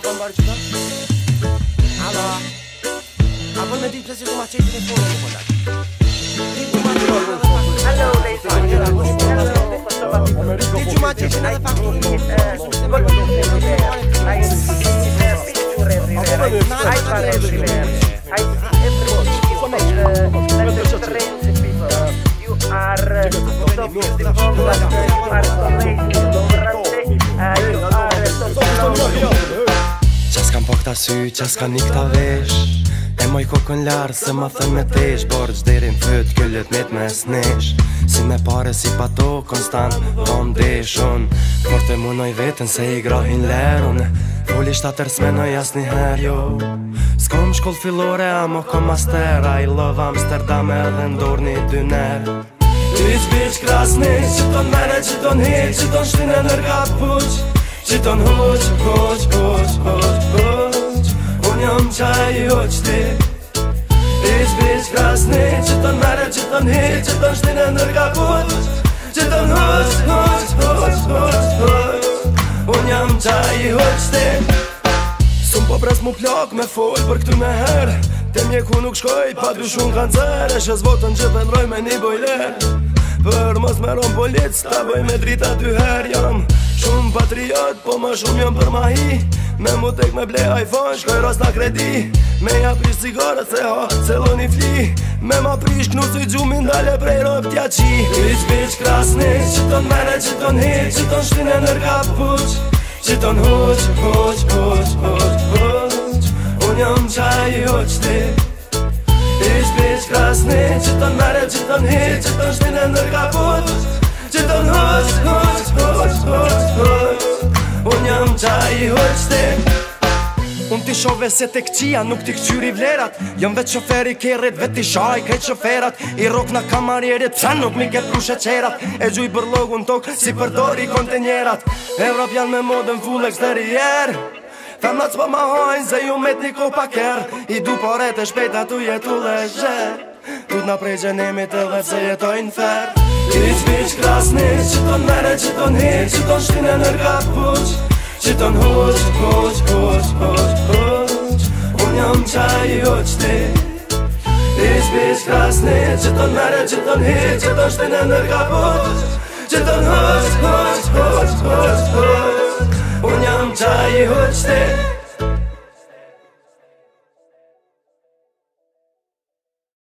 telefon Barış'tan. Alo. Abonnedik plesi kuma çeyi telefonu mu kadar? Hello, ladies and gentlemen. Hello. Did you match it? Another factory. Good morning, Rivera. I am Pichu Rivera. I am Pichu Rivera. ta sy që s'ka një këta vesh E moj kokën larë se ma thënë me tesh Borë që dherin fët kjo me snesh Si me pare si pato konstant Po më deshon Por të munoj vetën se i grahin lerën Foli shtë s'menoj as një her jo S'kom shkull fillore, a mo kom master A i lova Amsterdam e dhe një dy nërë Ty krasni, që mene, që hi Që shtine nërgat puq Që huq, huq, huq, huq, huq njëm qaj i hoqti Bish bish krasni Që të në që të në Që të në shtinë nërka put Që të në hoq, hoq, hoq, hoq, hoq Unë njëm qaj i hoqti Sëm po pres mu plak me fol për këtu me her Te mjeku nuk shkoj, pa du shumë kanë zër E shes votën që vendroj me një bojler Për mos me rom polic, ta bëj me drita dy her Jam shumë patriot, po më shumë jam për ma hi Me mu tek me ble iPhone Shkoj rast na kredi Me ja prish cigare se ha Se lë një fli Me ma prish knu si gjumi Ndale prej rojnë t'ja qi Bitch, bitch, krasni Qiton mene, qiton hi Qiton shtine nërka puq Qiton huq, huq, huq, huq, huq Unë jam qaj i huq ti Bitch, bitch, krasni Qiton mene, qiton hi Qiton shtine nërka puq Qiton huq, huq, huq, huq, huq i hoqtim Unë t'i shove se t'e këqia nuk t'i këqyri vlerat Jëm vetë qofer i kerrit, vetë i shaj kaj shoferat I rok në kamarjerit, pësa nuk mi ke prushe qerat E gjuj për logu në tokë, si përdori kontenjerat Evrop janë me modën full eksterier Femnat s'po ma hojnë, Zë ju met një ko pa I du por e të shpejta t'u jetu leshe Tut na prej gjenemi të dhe pëse jetojnë fer Kriq, bich, krasnit, qëton mere, qëton hit shtine që të nëhoqë, hoqë, hoqë, hoqë, Unë jam qaj i hoqë ti Ish bish krasni Që të nëmere, që të nëhi, që të nështin e nërka poqë Që të nëhoqë, hoqë, hoqë, hoqë, Unë jam qaj i hoqë ti